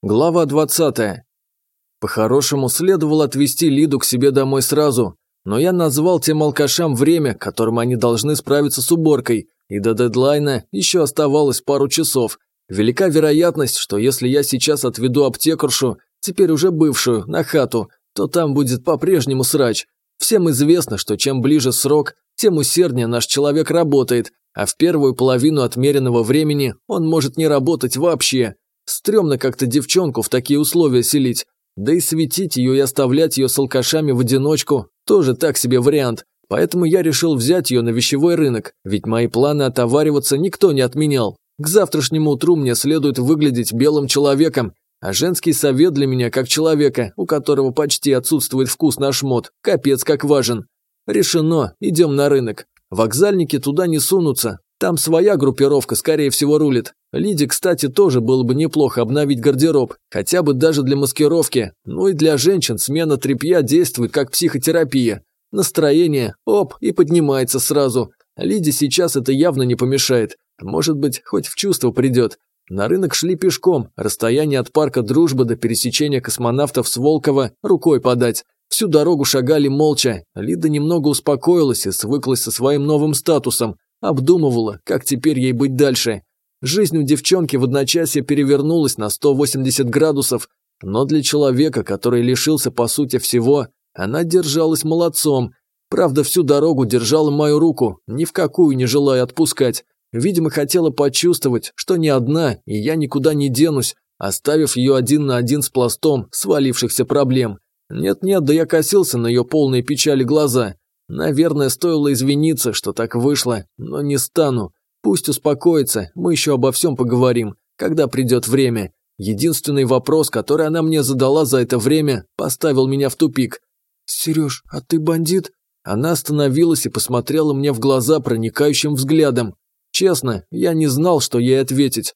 Глава 20. По-хорошему, следовало отвезти Лиду к себе домой сразу, но я назвал тем алкашам время, которым они должны справиться с уборкой, и до дедлайна еще оставалось пару часов. Велика вероятность, что если я сейчас отведу аптекаршу, теперь уже бывшую, на хату, то там будет по-прежнему срач. Всем известно, что чем ближе срок, тем усерднее наш человек работает, а в первую половину отмеренного времени он может не работать вообще. Стремно как-то девчонку в такие условия селить. Да и светить ее и оставлять ее с алкашами в одиночку тоже так себе вариант. Поэтому я решил взять ее на вещевой рынок, ведь мои планы отовариваться никто не отменял. К завтрашнему утру мне следует выглядеть белым человеком, а женский совет для меня как человека, у которого почти отсутствует вкус на шмот, капец как важен. Решено, идем на рынок. Вокзальники туда не сунутся, там своя группировка, скорее всего, рулит. Лиде, кстати, тоже было бы неплохо обновить гардероб, хотя бы даже для маскировки. Ну и для женщин смена тряпья действует как психотерапия. Настроение, оп, и поднимается сразу. Лиде сейчас это явно не помешает. Может быть, хоть в чувство придет. На рынок шли пешком, расстояние от парка Дружбы до пересечения космонавтов с Волкова рукой подать. Всю дорогу шагали молча. Лида немного успокоилась и свыклась со своим новым статусом. Обдумывала, как теперь ей быть дальше. Жизнь у девчонки в одночасье перевернулась на 180 градусов, но для человека, который лишился по сути всего, она держалась молодцом. Правда, всю дорогу держала мою руку, ни в какую не желая отпускать. Видимо, хотела почувствовать, что не одна, и я никуда не денусь, оставив ее один на один с пластом свалившихся проблем. Нет-нет, да я косился на ее полные печали глаза. Наверное, стоило извиниться, что так вышло, но не стану. Пусть успокоится, мы еще обо всем поговорим, когда придет время. Единственный вопрос, который она мне задала за это время, поставил меня в тупик. «Сереж, а ты бандит?» Она остановилась и посмотрела мне в глаза проникающим взглядом. Честно, я не знал, что ей ответить.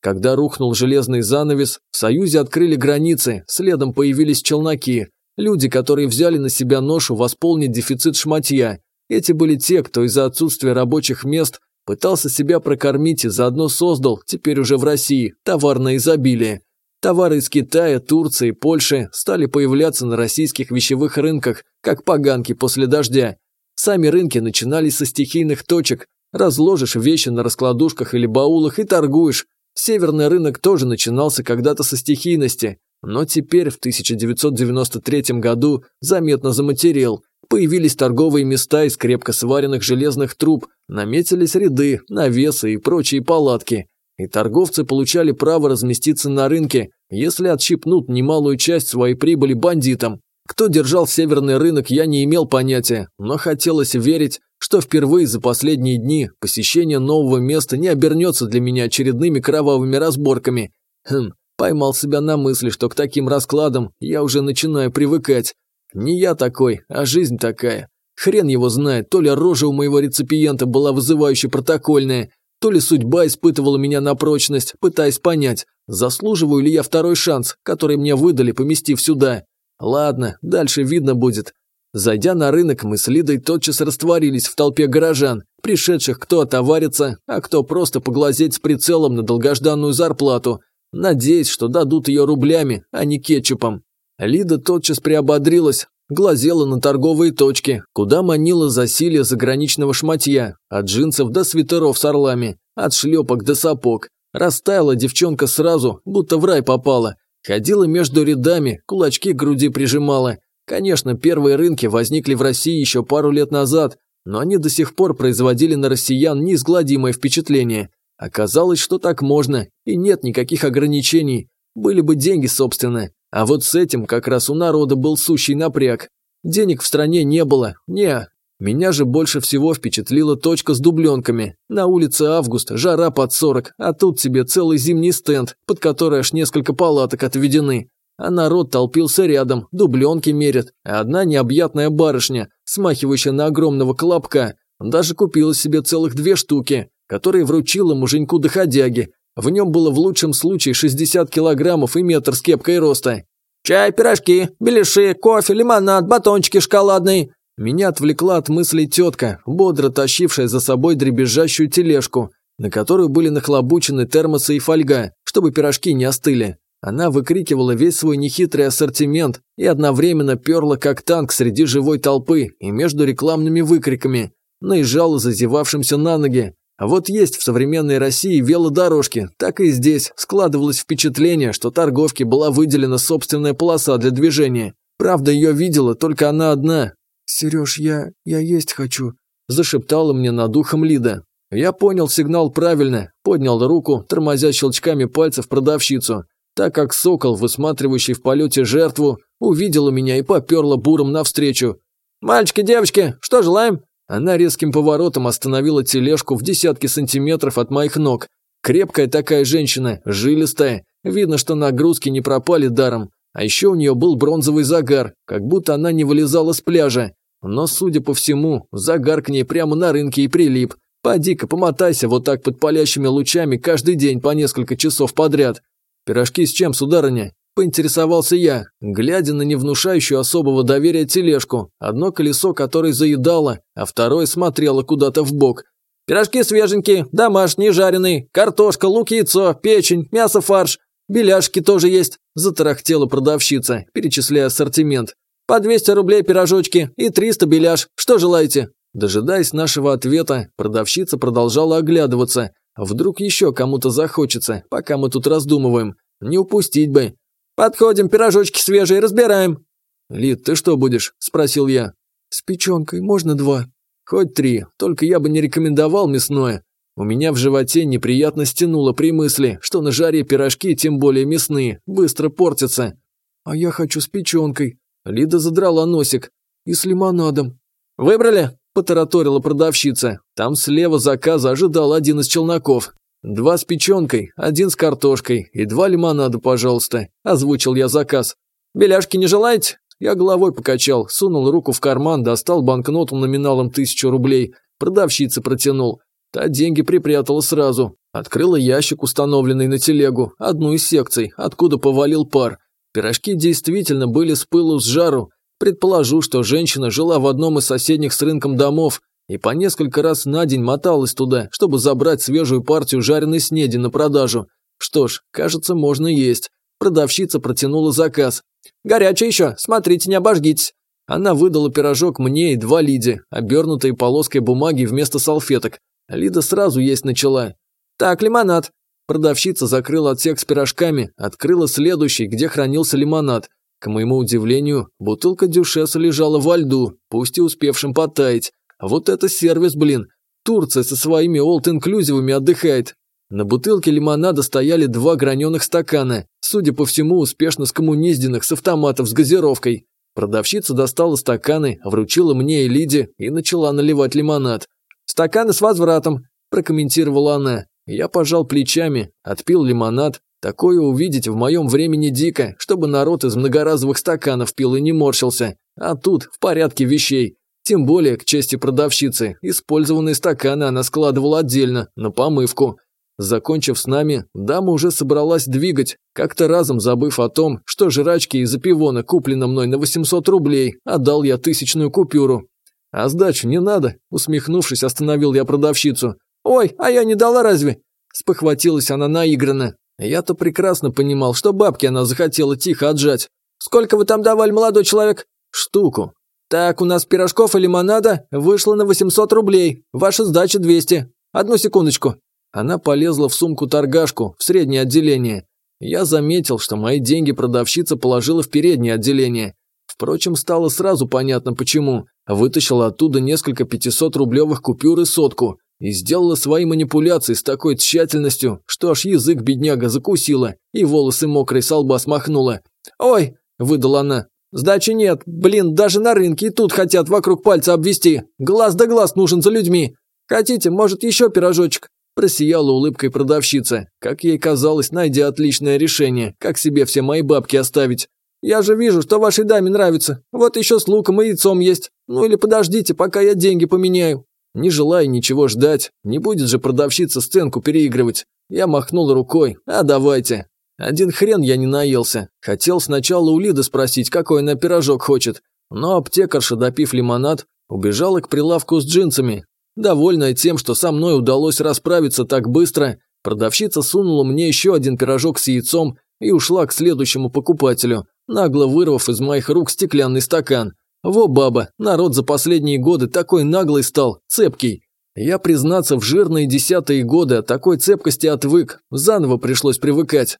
Когда рухнул железный занавес, в Союзе открыли границы, следом появились челноки. Люди, которые взяли на себя ношу восполнить дефицит шматья. Эти были те, кто из-за отсутствия рабочих мест пытался себя прокормить и заодно создал, теперь уже в России, товарное изобилие. Товары из Китая, Турции, Польши стали появляться на российских вещевых рынках, как поганки после дождя. Сами рынки начинались со стихийных точек. Разложишь вещи на раскладушках или баулах и торгуешь. Северный рынок тоже начинался когда-то со стихийности. Но теперь, в 1993 году, заметно заматерел. Появились торговые места из крепко сваренных железных труб, наметились ряды, навесы и прочие палатки. И торговцы получали право разместиться на рынке, если отщипнут немалую часть своей прибыли бандитам. Кто держал северный рынок, я не имел понятия, но хотелось верить, что впервые за последние дни посещение нового места не обернется для меня очередными кровавыми разборками. Хм, Поймал себя на мысли, что к таким раскладам я уже начинаю привыкать. Не я такой, а жизнь такая. Хрен его знает, то ли рожа у моего реципиента была вызывающе протокольная, то ли судьба испытывала меня на прочность, пытаясь понять, заслуживаю ли я второй шанс, который мне выдали, поместив сюда. Ладно, дальше видно будет. Зайдя на рынок, мы с Лидой тотчас растворились в толпе горожан, пришедших кто отовариться, а кто просто поглазеть с прицелом на долгожданную зарплату – надеясь, что дадут ее рублями, а не кетчупом. Лида тотчас приободрилась, глазела на торговые точки, куда манила засилие заграничного шматья, от джинсов до свитеров с орлами, от шлепок до сапог. Растаяла девчонка сразу, будто в рай попала. Ходила между рядами, кулачки к груди прижимала. Конечно, первые рынки возникли в России еще пару лет назад, но они до сих пор производили на россиян неизгладимое впечатление. Оказалось, что так можно, и нет никаких ограничений. Были бы деньги, собственно. А вот с этим как раз у народа был сущий напряг. Денег в стране не было, не. Меня же больше всего впечатлила точка с дубленками. На улице август, жара под 40, а тут тебе целый зимний стенд, под который аж несколько палаток отведены. А народ толпился рядом, дубленки мерят. А одна необъятная барышня, смахивающая на огромного колобка, даже купила себе целых две штуки который вручила муженьку доходяги. В нем было в лучшем случае 60 килограммов и метр с кепкой роста. «Чай, пирожки, беляши, кофе, лимонад, батончики шоколадные». Меня отвлекла от мыслей тетка, бодро тащившая за собой дребезжащую тележку, на которую были нахлобучены термосы и фольга, чтобы пирожки не остыли. Она выкрикивала весь свой нехитрый ассортимент и одновременно перла как танк среди живой толпы и между рекламными выкриками. Наезжала зазевавшимся на ноги. А вот есть в современной России велодорожки, так и здесь складывалось впечатление, что торговке была выделена собственная полоса для движения. Правда, ее видела только она одна. «Сереж, я... я есть хочу», – зашептала мне над ухом Лида. Я понял сигнал правильно, поднял руку, тормозя щелчками пальцев продавщицу, так как сокол, высматривающий в полете жертву, увидела меня и поперла буром навстречу. «Мальчики, девочки, что желаем?» Она резким поворотом остановила тележку в десятки сантиметров от моих ног. Крепкая такая женщина, жилистая, видно, что нагрузки не пропали даром. А еще у нее был бронзовый загар, как будто она не вылезала с пляжа. Но, судя по всему, загар к ней прямо на рынке и прилип. Поди-ка помотайся вот так под палящими лучами каждый день по несколько часов подряд. Пирожки с чем, сударыня? Поинтересовался я, глядя на невнушающую особого доверия тележку, одно колесо которой заедало, а второе смотрело куда-то в бок. «Пирожки свеженькие, домашние, жареные, картошка, лук, яйцо, печень, мясо, фарш, беляшки тоже есть», – затарахтела продавщица, перечисляя ассортимент. «По 200 рублей пирожочки и 300 беляш. Что желаете?» Дожидаясь нашего ответа, продавщица продолжала оглядываться. Вдруг еще кому-то захочется, пока мы тут раздумываем. Не упустить бы. «Подходим, пирожочки свежие, разбираем». «Лид, ты что будешь?» – спросил я. «С печенкой, можно два?» «Хоть три, только я бы не рекомендовал мясное. У меня в животе неприятно стянуло при мысли, что на жаре пирожки, тем более мясные, быстро портятся». «А я хочу с печенкой». Лида задрала носик. «И с лимонадом». «Выбрали?» – потараторила продавщица. Там слева заказа ожидал один из челноков. «Два с печенкой, один с картошкой и два лимонада, пожалуйста», – озвучил я заказ. «Беляшки не желаете?» Я головой покачал, сунул руку в карман, достал банкноту номиналом тысячу рублей. Продавщица протянул. Та деньги припрятала сразу. Открыла ящик, установленный на телегу, одну из секций, откуда повалил пар. Пирожки действительно были с пылу с жару. Предположу, что женщина жила в одном из соседних с рынком домов, и по несколько раз на день моталась туда, чтобы забрать свежую партию жареной снеди на продажу. Что ж, кажется, можно есть. Продавщица протянула заказ. «Горячий еще, смотрите, не обожгитесь». Она выдала пирожок мне и два Лиде, обернутые полоской бумаги вместо салфеток. Лида сразу есть начала. «Так, лимонад». Продавщица закрыла отсек с пирожками, открыла следующий, где хранился лимонад. К моему удивлению, бутылка дюшеса лежала во льду, пусть и успевшим потаять. Вот это сервис, блин. Турция со своими олд-инклюзивами отдыхает. На бутылке лимонада стояли два граненых стакана, судя по всему, успешно скоммунизденных с автоматов с газировкой. Продавщица достала стаканы, вручила мне и Лиде и начала наливать лимонад. «Стаканы с возвратом», – прокомментировала она. Я пожал плечами, отпил лимонад. Такое увидеть в моем времени дико, чтобы народ из многоразовых стаканов пил и не морщился. А тут в порядке вещей. Тем более, к чести продавщицы, использованные стаканы она складывала отдельно, на помывку. Закончив с нами, дама уже собралась двигать, как-то разом забыв о том, что жрачки из апивона куплено мной на 800 рублей, отдал я тысячную купюру. «А сдачу не надо?» – усмехнувшись, остановил я продавщицу. «Ой, а я не дала разве?» Спохватилась она наигранно. Я-то прекрасно понимал, что бабки она захотела тихо отжать. «Сколько вы там давали, молодой человек?» «Штуку. «Так, у нас пирожков и лимонада вышло на 800 рублей. Ваша сдача 200. Одну секундочку». Она полезла в сумку-торгашку, в среднее отделение. Я заметил, что мои деньги продавщица положила в переднее отделение. Впрочем, стало сразу понятно почему. Вытащила оттуда несколько 500-рублевых купюр и сотку. И сделала свои манипуляции с такой тщательностью, что аж язык бедняга закусила и волосы мокрой со лба смахнула. «Ой!» – выдала она. Сдачи нет. Блин, даже на рынке и тут хотят вокруг пальца обвести. Глаз да глаз нужен за людьми. Хотите, может, еще пирожочек?» Просияла улыбкой продавщица, как ей казалось, найдя отличное решение, как себе все мои бабки оставить. «Я же вижу, что вашей даме нравится. Вот еще с луком и яйцом есть. Ну или подождите, пока я деньги поменяю». Не желая ничего ждать, не будет же продавщица сценку переигрывать. Я махнул рукой, а давайте. Один хрен я не наелся. Хотел сначала у Лиды спросить, какой она пирожок хочет. Но аптекарша, допив лимонад, убежала к прилавку с джинсами. Довольная тем, что со мной удалось расправиться так быстро, продавщица сунула мне еще один пирожок с яйцом и ушла к следующему покупателю, нагло вырвав из моих рук стеклянный стакан. Во, баба, народ за последние годы такой наглый стал, цепкий. Я, признаться, в жирные десятые годы от такой цепкости отвык, заново пришлось привыкать.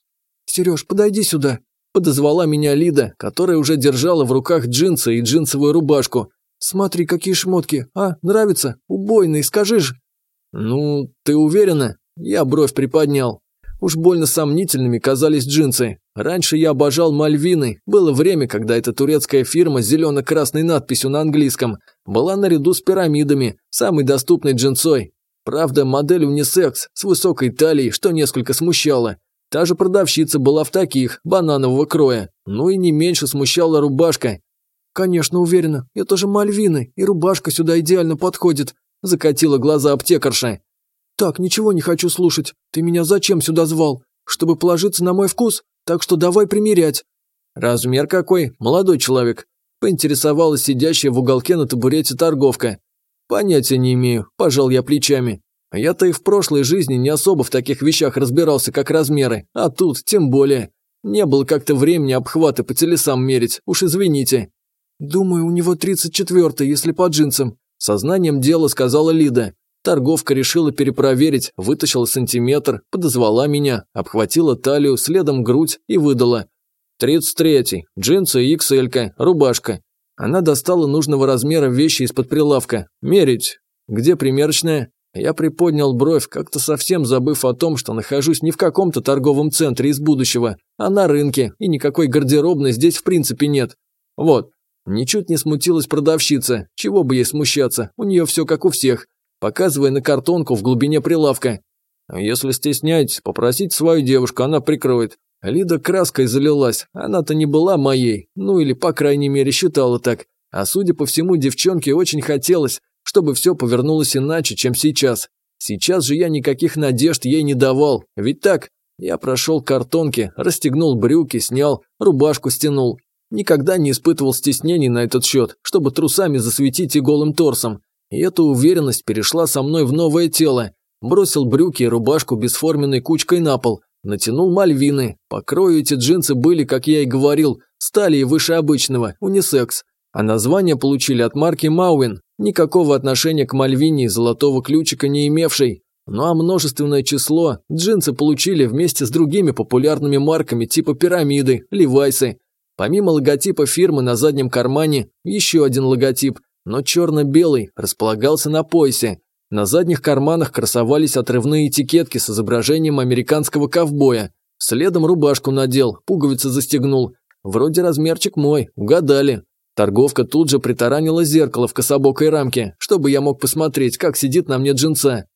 «Сереж, подойди сюда», – подозвала меня Лида, которая уже держала в руках джинсы и джинсовую рубашку. «Смотри, какие шмотки, а, нравится? Убойные, скажи же». «Ну, ты уверена?» Я бровь приподнял. Уж больно сомнительными казались джинсы. Раньше я обожал Мальвины. Было время, когда эта турецкая фирма с зелено-красной надписью на английском была наряду с пирамидами, самой доступной джинсой. Правда, модель унисекс с высокой талией, что несколько смущало. Та же продавщица была в таких, бананового кроя. Ну и не меньше смущала рубашка. «Конечно, уверена, это же Мальвины, и рубашка сюда идеально подходит», закатила глаза аптекарша. «Так, ничего не хочу слушать. Ты меня зачем сюда звал? Чтобы положиться на мой вкус? Так что давай примерять». «Размер какой, молодой человек?» Поинтересовалась сидящая в уголке на табурете торговка. «Понятия не имею», – пожал я плечами. Я-то и в прошлой жизни не особо в таких вещах разбирался, как размеры, а тут тем более. Не было как-то времени обхваты по телесам мерить, уж извините. «Думаю, у него тридцать четвертый, если по джинсам», – сознанием дела сказала Лида. Торговка решила перепроверить, вытащила сантиметр, подозвала меня, обхватила талию, следом грудь и выдала. «Тридцать третий, джинсы и XL, рубашка». Она достала нужного размера вещи из-под прилавка. «Мерить. Где примерочная?» Я приподнял бровь, как-то совсем забыв о том, что нахожусь не в каком-то торговом центре из будущего, а на рынке, и никакой гардеробной здесь в принципе нет. Вот. Ничуть не смутилась продавщица, чего бы ей смущаться, у нее все как у всех показывая на картонку в глубине прилавка. «Если стесняетесь, попросить свою девушку, она прикроет». Лида краской залилась, она-то не была моей, ну или, по крайней мере, считала так. А судя по всему, девчонке очень хотелось, чтобы все повернулось иначе, чем сейчас. Сейчас же я никаких надежд ей не давал, ведь так? Я прошел к картонке, расстегнул брюки, снял, рубашку стянул. Никогда не испытывал стеснений на этот счет, чтобы трусами засветить и голым торсом. И эта уверенность перешла со мной в новое тело. Бросил брюки и рубашку бесформенной кучкой на пол, натянул мальвины. По крою эти джинсы были, как я и говорил, стали и выше обычного, унисекс. А название получили от марки Мауин, никакого отношения к мальвине и золотого ключика не имевшей. Ну а множественное число джинсы получили вместе с другими популярными марками типа пирамиды, левайсы. Помимо логотипа фирмы на заднем кармане, еще один логотип – но черно-белый располагался на поясе. На задних карманах красовались отрывные этикетки с изображением американского ковбоя. Следом рубашку надел, пуговицы застегнул. Вроде размерчик мой, угадали. Торговка тут же притаранила зеркало в кособокой рамке, чтобы я мог посмотреть, как сидит на мне джинса.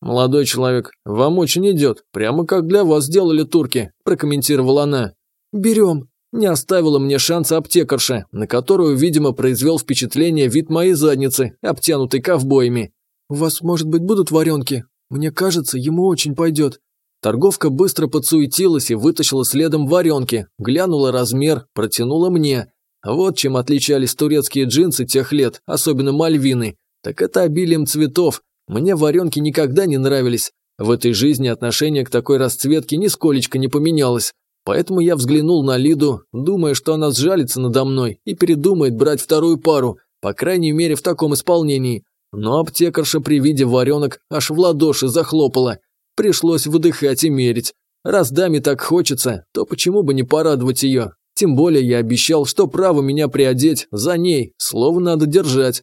«Молодой человек, вам очень идет, прямо как для вас сделали турки», – прокомментировала она. «Берем», не оставила мне шанса аптекарша, на которую, видимо, произвел впечатление вид моей задницы, обтянутой ковбоями. «У вас, может быть, будут варенки? Мне кажется, ему очень пойдет». Торговка быстро подсуетилась и вытащила следом варенки, глянула размер, протянула мне. Вот чем отличались турецкие джинсы тех лет, особенно мальвины. Так это обилием цветов. Мне варенки никогда не нравились. В этой жизни отношение к такой расцветке нисколечко не поменялось. Поэтому я взглянул на Лиду, думая, что она сжалится надо мной и передумает брать вторую пару, по крайней мере в таком исполнении. Но аптекарша при виде варенок аж в ладоши захлопала. Пришлось выдыхать и мерить. Раз даме так хочется, то почему бы не порадовать ее? Тем более я обещал, что право меня приодеть за ней, слово надо держать.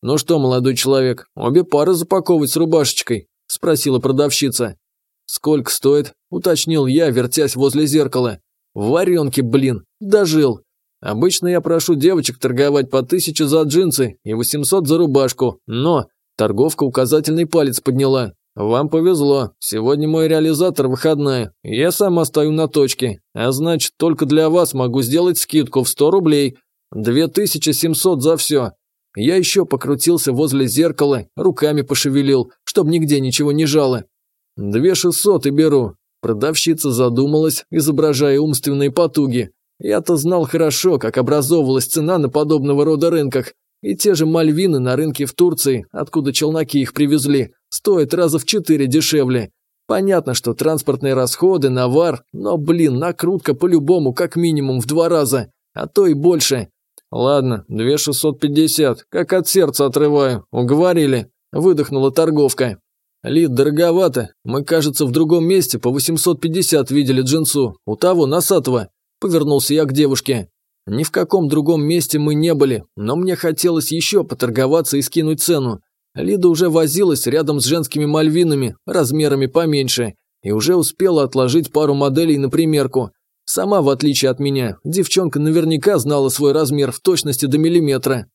«Ну что, молодой человек, обе пары запаковывать с рубашечкой?» – спросила продавщица. «Сколько стоит?» – уточнил я, вертясь возле зеркала. «Варенки, блин, дожил. Обычно я прошу девочек торговать по тысяче за джинсы и 800 за рубашку, но...» Торговка указательный палец подняла. «Вам повезло. Сегодня мой реализатор выходная. Я сама стою на точке. А значит, только для вас могу сделать скидку в 100 рублей. 2700 за все. Я еще покрутился возле зеркала, руками пошевелил, чтобы нигде ничего не жало. «Две шестьсот и беру». Продавщица задумалась, изображая умственные потуги. Я-то знал хорошо, как образовывалась цена на подобного рода рынках. И те же мальвины на рынке в Турции, откуда челноки их привезли, стоят раза в четыре дешевле. Понятно, что транспортные расходы, навар, но, блин, накрутка по-любому как минимум в два раза, а то и больше. Ладно, две шестьсот пятьдесят, как от сердца отрываю, уговорили, выдохнула торговка. Лид, дороговато, мы, кажется, в другом месте по 850 видели джинсу, у того носатого. Повернулся я к девушке. Ни в каком другом месте мы не были, но мне хотелось еще поторговаться и скинуть цену. Лида уже возилась рядом с женскими мальвинами, размерами поменьше, и уже успела отложить пару моделей на примерку. Сама, в отличие от меня, девчонка наверняка знала свой размер в точности до миллиметра.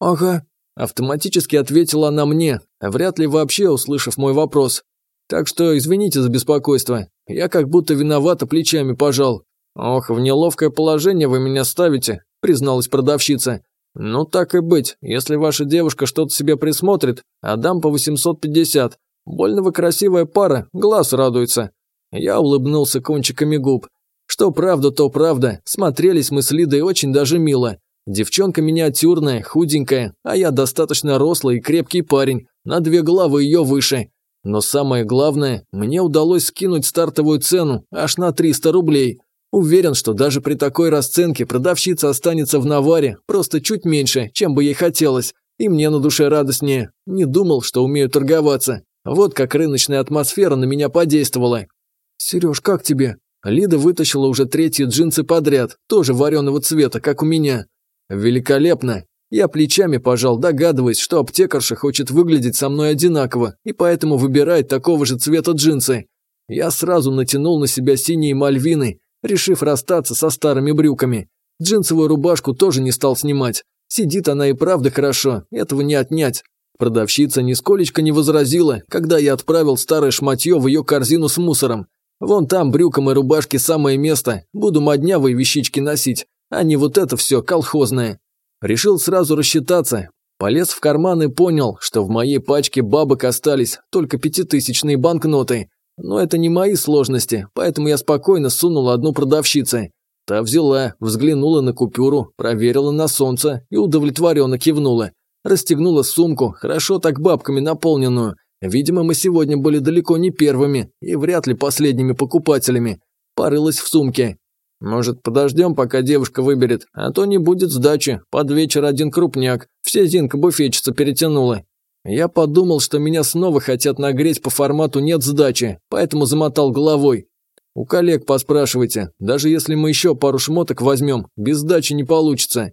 «Ага», – автоматически ответила она мне, вряд ли вообще услышав мой вопрос. Так что извините за беспокойство, я как будто виновата плечами пожал. «Ох, в неловкое положение вы меня ставите», – призналась продавщица. «Ну так и быть, если ваша девушка что-то себе присмотрит, отдам по 850. Больно вы красивая пара, глаз радуется». Я улыбнулся кончиками губ. Что правда, то правда, смотрелись мы с Лидой очень даже мило. Девчонка миниатюрная, худенькая, а я достаточно рослый и крепкий парень, на две головы ее выше. Но самое главное, мне удалось скинуть стартовую цену аж на 300 рублей. Уверен, что даже при такой расценке продавщица останется в наваре просто чуть меньше, чем бы ей хотелось. И мне на душе радостнее. Не думал, что умею торговаться. Вот как рыночная атмосфера на меня подействовала. «Сереж, как тебе?» Лида вытащила уже третьи джинсы подряд, тоже вареного цвета, как у меня. Великолепно. Я плечами пожал, догадываясь, что аптекарша хочет выглядеть со мной одинаково, и поэтому выбирает такого же цвета джинсы. Я сразу натянул на себя синие мальвины, решив расстаться со старыми брюками. Джинсовую рубашку тоже не стал снимать. Сидит она и правда хорошо, этого не отнять. Продавщица нисколечко не возразила, когда я отправил старое шматье в ее корзину с мусором. Вон там брюкам и рубашке самое место, буду моднявые вещички носить, а не вот это все колхозное. Решил сразу рассчитаться. Полез в карман и понял, что в моей пачке бабок остались только пятитысячные банкноты. Но это не мои сложности, поэтому я спокойно сунул одну продавщице. Та взяла, взглянула на купюру, проверила на солнце и удовлетворенно кивнула. Расстегнула сумку, хорошо так бабками наполненную. Видимо, мы сегодня были далеко не первыми и вряд ли последними покупателями. Порылась в сумке. Может, подождем, пока девушка выберет, а то не будет сдачи. Под вечер один крупняк. Все Зинка-буфетчица перетянула. Я подумал, что меня снова хотят нагреть по формату «нет сдачи», поэтому замотал головой. У коллег поспрашивайте, даже если мы еще пару шмоток возьмем, без сдачи не получится.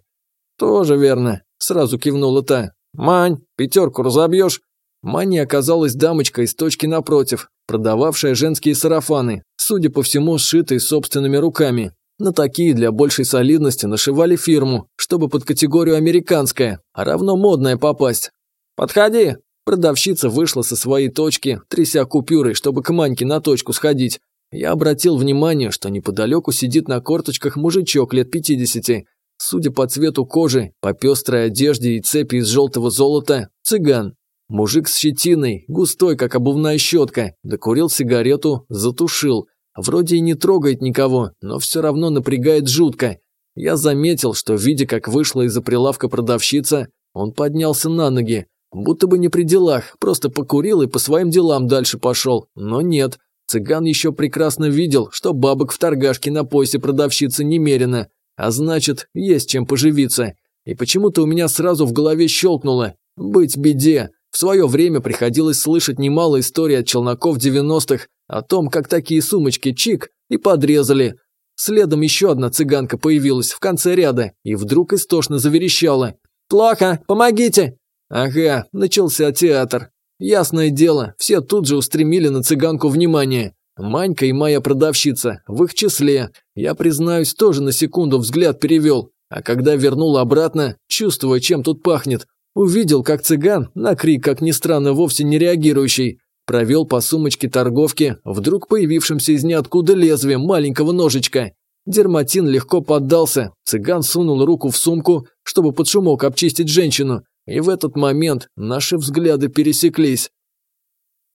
Тоже верно, сразу кивнула та. Мань, пятерку разобьешь? Мани оказалась дамочка из точки напротив, продававшая женские сарафаны, судя по всему, сшитые собственными руками. На такие для большей солидности нашивали фирму, чтобы под категорию американская, а равно модная попасть. «Подходи!» Продавщица вышла со своей точки, тряся купюрой, чтобы к Маньке на точку сходить. Я обратил внимание, что неподалеку сидит на корточках мужичок лет 50. Судя по цвету кожи, по пестрой одежде и цепи из желтого золота, цыган. Мужик с щетиной, густой, как обувная щетка, докурил сигарету, затушил. Вроде и не трогает никого, но все равно напрягает жутко. Я заметил, что, видя, как вышла из-за прилавка продавщица, он поднялся на ноги, Будто бы не при делах, просто покурил и по своим делам дальше пошел. Но нет, цыган еще прекрасно видел, что бабок в торгашке на поясе продавщицы немерено, а значит, есть чем поживиться. И почему-то у меня сразу в голове щелкнуло. Быть беде. В свое время приходилось слышать немало историй от челноков 90-х о том, как такие сумочки чик и подрезали. Следом еще одна цыганка появилась в конце ряда и вдруг истошно заверещала. «Плохо! Помогите! Ага, начался театр. Ясное дело, все тут же устремили на цыганку внимание. Манька и моя продавщица, в их числе. Я, признаюсь, тоже на секунду взгляд перевел. А когда вернул обратно, чувствуя, чем тут пахнет, увидел, как цыган, на крик, как ни странно, вовсе не реагирующий, провел по сумочке торговки, вдруг появившимся из ниоткуда лезвием маленького ножичка. Дерматин легко поддался, цыган сунул руку в сумку, чтобы под шумок обчистить женщину, и в этот момент наши взгляды пересеклись.